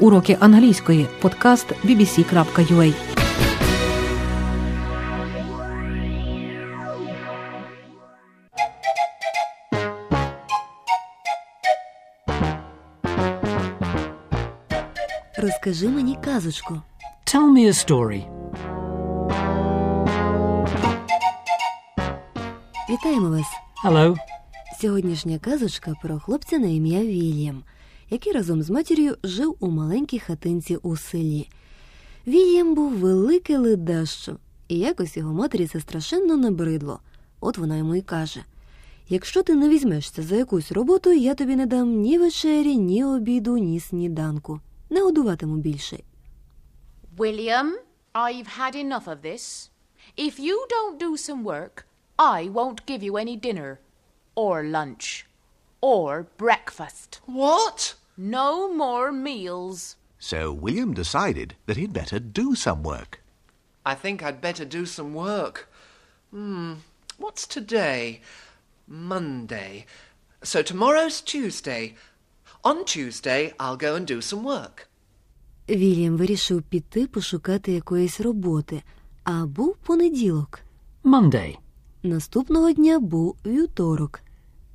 Уроки англійської. Подкаст bbc.ua Розкажи мені казочку. Tell me a story. Вітаємо вас! Hello. Сьогоднішня казочка про хлопця на ім'я Вільям, який разом з матір'ю жив у маленькій хатинці у селі. Вільям був велике ледащо, і якось його матері це страшенно набридло. От вона йому й каже: Якщо ти не візьмешся за якусь роботу, я тобі не дам ні вечері, ні обіду, ні сніданку. Не годуватиму більше. William, I've had enough of this. If you don't do some work, I won't give you any dinner, or lunch, or breakfast. What? No more meals. So William decided that he'd better do some work. I think I'd better do some work. Hmm, what's today? Monday. So tomorrow's Tuesday. On Tuesday, I'll go and do some work. Вільям вирішив піти пошукати якоїсь роботи, а був понеділок. Monday. Наступного дня був вівторок.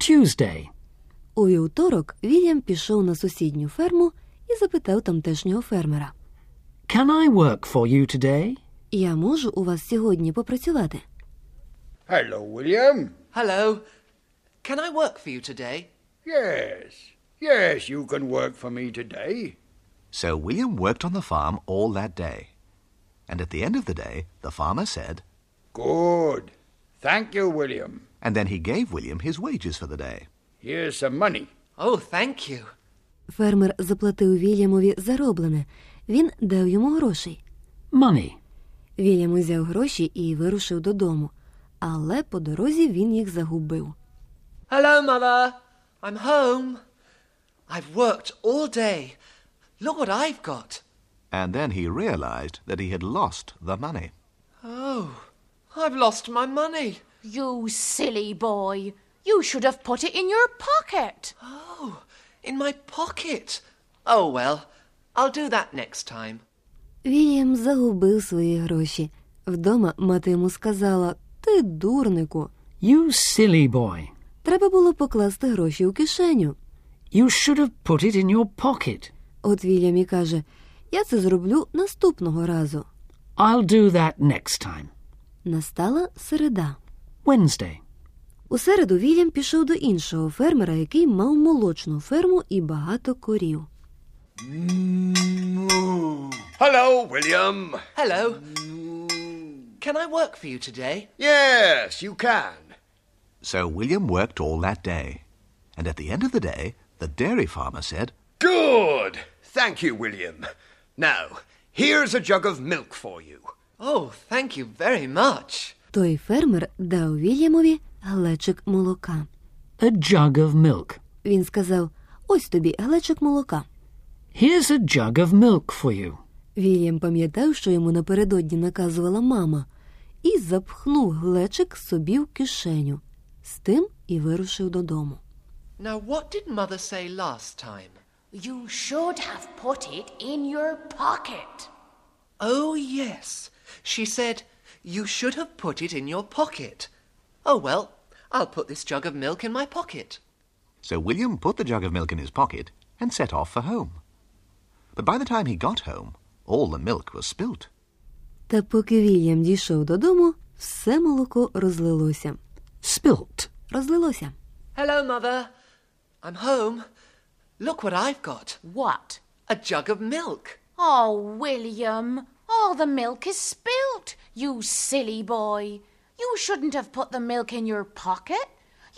Tuesday. У вівторок Вільям пішов на сусідню ферму і запитав тамтешнього фермера: Can I work for you today? Я можу у вас сьогодні попрацювати? Hello, William. Hello. Can I work for you today? Yes, yes, you can work for me today. So William worked on the farm all that day. And at the end of the day, the farmer said, Good. Thank you, William. and then he gave William his wages for the day. Here's some money. Oh, thank you. Фермер заплатив Вільямові зароблене. Він дав йому грошей. Money. Вільям узяв гроші і вирушив додому. Але по дорозі він їх загубив. Hello, Mother. I'm home. I've worked all day. Look what I've got. And then he realized that he had lost the money. Oh, I've lost my money. You silly boy. You should have put it in your pocket. Oh, in my pocket. Oh, well, I'll do that next time. Вільям загубив свої гроші. Вдома мати йому сказала: Ти дурнику. You silly boy. Треба було покласти гроші у кишеню. You should have put it in your pocket. От Вільям і каже: Я це зроблю наступного разу. I'll do that next time. Настала середа. Wednesday. У середу Вільям пішов до іншого фермера, який мав молочну ферму і багато корів. Hello, William. Hello. Can I work for you today? Yes, you can. So William worked all that day. And at the end of the day, the dairy farmer said, Good. Thank you, William. Now, here's a jug of milk for you. Oh, thank you very much. Той фермер дав Вільямові глечик молока. A jug of milk. Він сказав: Ось тобі глечик молока. Here's a jug of milk for you. Вільям пам'ятав, що йому напередодні наказувала мама, і запхнув глечик собі в кишеню. З тим і вирушив додому. Now, what did Mother say last time? You should have put it in your pocket. Oh, yes. She said, You should have put it in your pocket. Oh, well, I'll put this jug of milk in my pocket. So William put the jug of milk in his pocket and set off for home. But by the time he got home, all the milk was spilt. Та поки Вільям дійшов додому, все молоко розлилося. Spilt. Розлилося. Hello, Mother. I'm home. Look what I've got What? a jug of milk. Oh, William. All the milk is spilt. You silly boy. You shouldn't have put the milk in your pocket.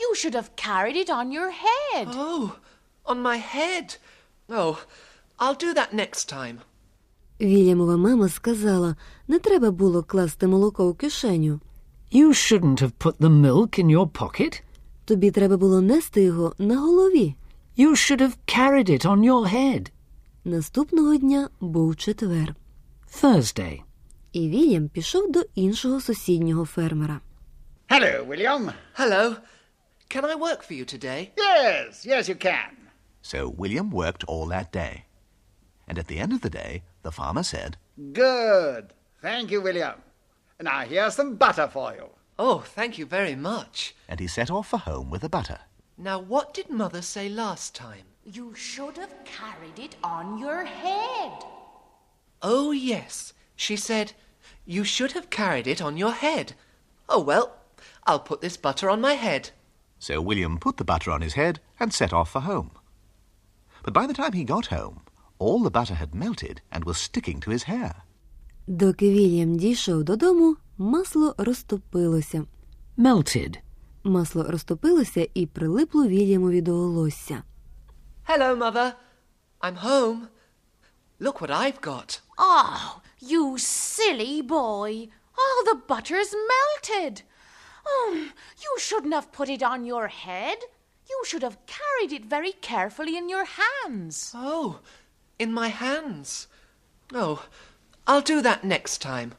You should have carried it on your head. Oh, on my head. Oh, I'll do that next time. Вільямова мама сказала, не треба було класти молоко в кишеню. You shouldn't have put the milk in your pocket. Тобі треба було нести його на голові. You should have carried it on your head. Наступного дня був четвер. Thursday. І Вільям пішов до іншого сусіднього фермера. Hello, William. Hello. Can I work for you today? Yes, yes, you can. So William worked all that day. And at the end of the day, the farmer said, Good. Thank you, William. Now here's some butter for you. Oh, thank you very much. and he set off for home with the butter. Now, what did Mother say last time? You should have carried it on your head. Oh, yes. She said, You should have carried it on your head. Oh, well, I'll put this butter on my head. So William put the butter on his head and set off for home. But by the time he got home, all the butter had melted and was sticking to his hair. Доки Вільям дійшов додому, масло розтопилося. Melted. Масло розтопилося і прилипло Вільямові до волосся. Hello, Mother. I'm home. Look what I've got. Oh, you silly boy. All the butter's melted. Oh, you shouldn't have put it on your head. You should have carried it very carefully in your hands. Oh, in my hands. Oh, I'll do that next time.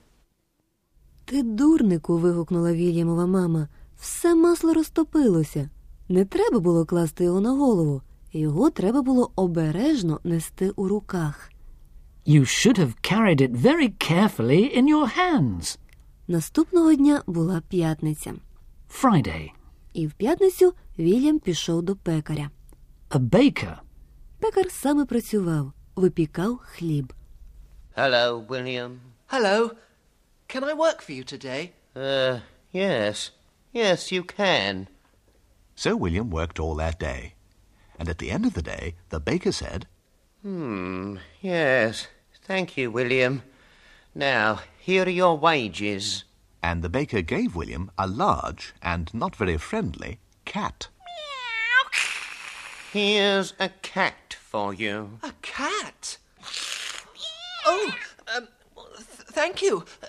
Ти дурнику. вигукнула Вільямова мама. Все масло розтопилося. Не треба було класти його на голову. Його треба було обережно нести у руках. You should have carried it very carefully in your hands. Наступного дня була п'ятниця. Friday. І в п'ятницю Вільям пішов до пекаря. A baker. Пекар саме працював, випікав хліб. Hello, William. Hello. Can I work for you today? Uh, yes. Yes, you can. So William worked all that day. And at the end of the day, the baker said, Hmm, yes. Thank you, William. Now, here are your wages. and the baker gave William a large and not very friendly cat. Meow. Here's a cat for you. A cat? Oh, um, th- thank you. Uh,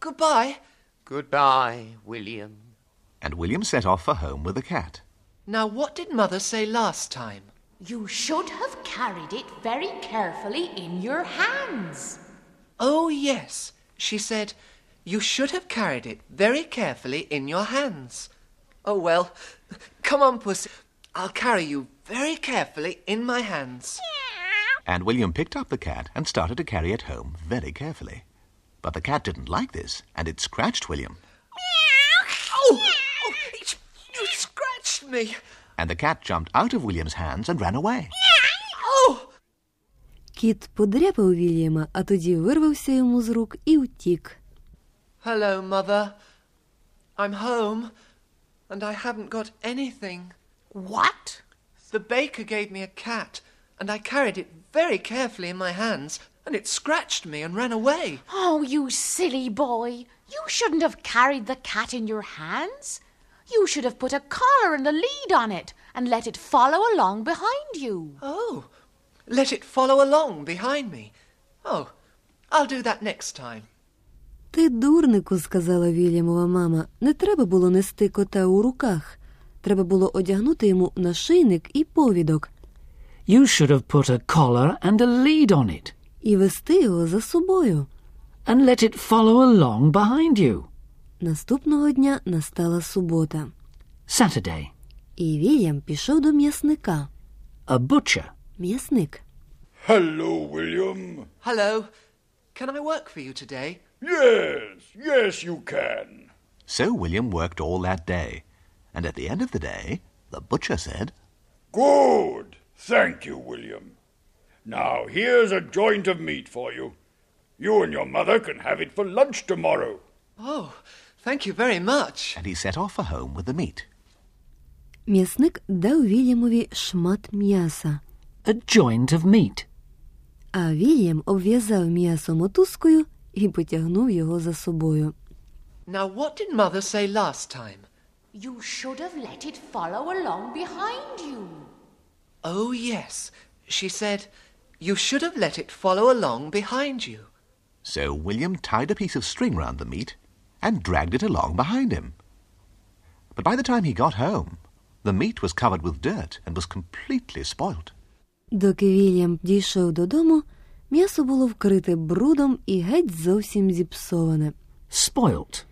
goodbye. Goodbye, William. And William set off for home with the cat. Now, what did Mother say last time? You should have carried it very carefully in your hands. Oh, yes. She said, You should have carried it very carefully in your hands. Oh, well, come on, Pussy. I'll carry you very carefully in my hands. And William picked up the cat and started to carry it home very carefully. But the cat didn't like this, and it scratched William. Oh, oh it's- you scratched me. And the cat jumped out of William's hands and ran away. Oh, Кіт подряпав Вільяма, а тоді вирвався йому з рук і утік. hello, Mother. I'm home, and I haven't got anything. What? The baker gave me a cat, and I carried it very carefully in my hands, and it scratched me and ran away. Oh, you silly boy. You shouldn't have carried the cat in your hands. You should have put a collar and a lead on it and let it follow along behind you. Oh, let it follow along behind me. Oh, I'll do that next time. Ти дурнику, сказала Вільямова мама, не треба було нести кота у руках. Треба було одягнути йому нашийник і повідок You should have put a collar and a lead on it і вести його за собою. and let it follow along behind you. Наступного дня настала субота, Saturday. і Вільям пішов до м'ясника. A butcher. М'ясник. Hello, William. Hello. Can I work for you today? Yes, yes, you can. So William worked all that day. And at the end of the day, the butcher said, Good. Thank you, William. Now, here's a joint of meat for you. You and your mother can have it for lunch tomorrow. Oh, thank you very much. and he set off for home with the meat. М'ясник дав Вільямові шмат м'яса, A joint of meat. а Вільям обв'язав м'ясо мотузкою і потягнув його за собою. Now, what did Mother say last time? You should have let it follow along behind you. Oh, yes. She said, You should have let it follow along behind you. So William tied a piece of string round the meat and dragged it along behind him. But by the time he got home, the meat was covered with dirt and was completely spoilt. Доки Вільям дійшов додому, м'ясо було вкрите брудом і геть зовсім зіпсоване. Spoilt.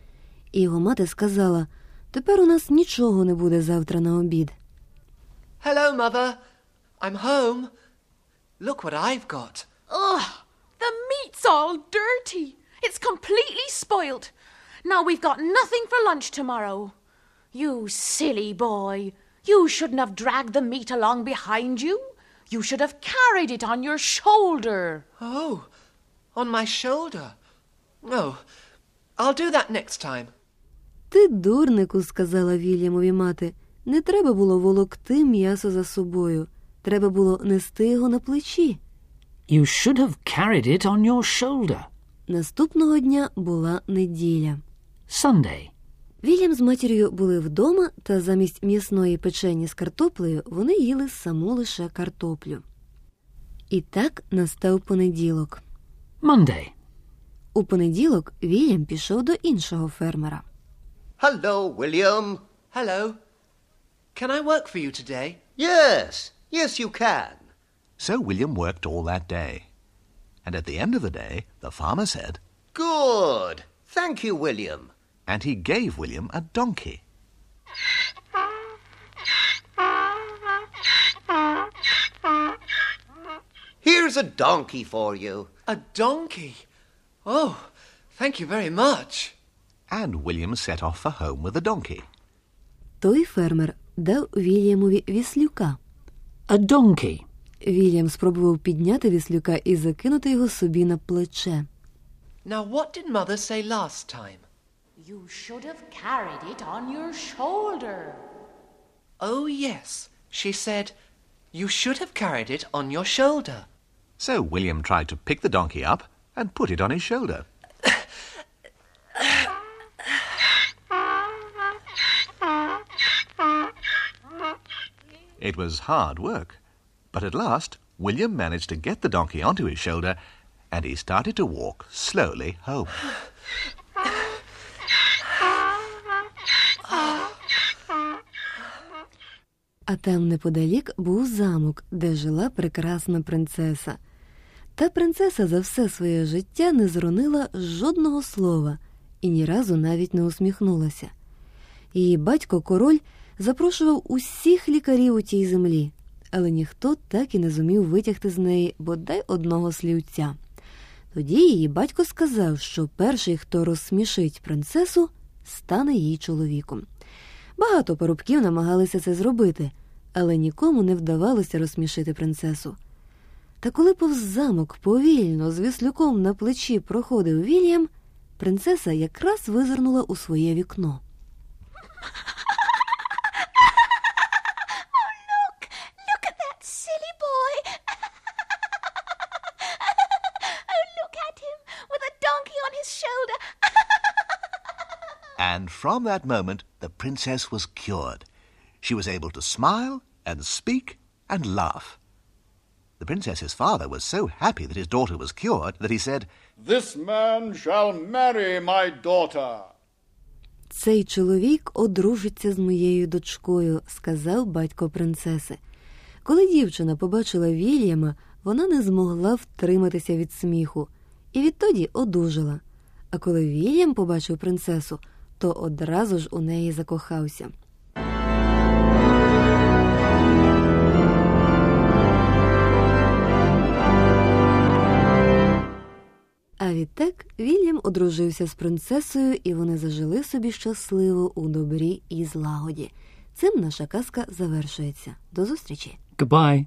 І його мати сказала: тепер у нас нічого не буде завтра на обід. Hello, Mother. I'm home. Look what I've got. Ugh, the meat's all dirty. It's completely spoilt. Now we've got nothing for lunch tomorrow. You silly boy. You shouldn't have dragged the meat along behind you. You should have carried it on your shoulder. Oh, on my shoulder. Oh, I'll do that next time. Ти, дурнику, сказала Вільямові мати, не треба було волокти м'ясо за собою. Треба було нести його на плечі. You should have carried it on your shoulder. Наступного дня була неділя. Sunday. Вільям з матір'ю були вдома, та замість м'ясної печені з картоплею вони їли саму лише картоплю. І так настав понеділок. Monday. У понеділок Вільям пішов до іншого фермера. Hello, William. Hello. Can I work for you today? Yes, yes, you can. So William worked all that day. And at the end of the day, the farmer said, Good. Thank you, William. and he gave William a donkey. Here's a donkey for you. A donkey? Oh, thank you very much. And William set off for home with the donkey. Той фермер дав Вільямові віслюка. A donkey. Вільям спробував підняти віслюка і закинути його собі на плече. Now, what did Mother say last time? You should have carried it on your shoulder. Oh, yes. She said, You should have carried it on your shoulder. So William tried to pick the donkey up and put it on his shoulder. It was hard work, but at last William managed to get the donkey onto his shoulder and he started to walk slowly home. А там неподалік був замок, де жила прекрасна принцеса. Та принцеса за все своє життя не зронила жодного слова і ні разу навіть не усміхнулася. Її батько король запрошував усіх лікарів у тій землі, але ніхто так і не зумів витягти з неї бодай одного слівця. Тоді її батько сказав, що перший, хто розсмішить принцесу, стане її чоловіком. Багато парубків намагалися це зробити, але нікому не вдавалося розсмішити принцесу. Та коли повз замок повільно з віслюком на плечі проходив Вільям, принцеса якраз визирнула у своє вікно. Oh, shoulder. And from that moment, the princess was cured. She was able to smile and speak and laugh. The princess's father was so happy that his daughter was cured that he said, This man shall marry my daughter. Цей чоловік одружиться з моєю дочкою, сказав батько принцеси. Коли дівчина побачила Вільяма, вона не змогла втриматися від сміху і відтоді одужала. А коли Вільям побачив принцесу, то одразу ж у неї закохався. А відтак Вільям одружився з принцесою, і вони зажили собі щасливо у добрі і злагоді. Цим наша казка завершується. До зустрічі! Goodbye.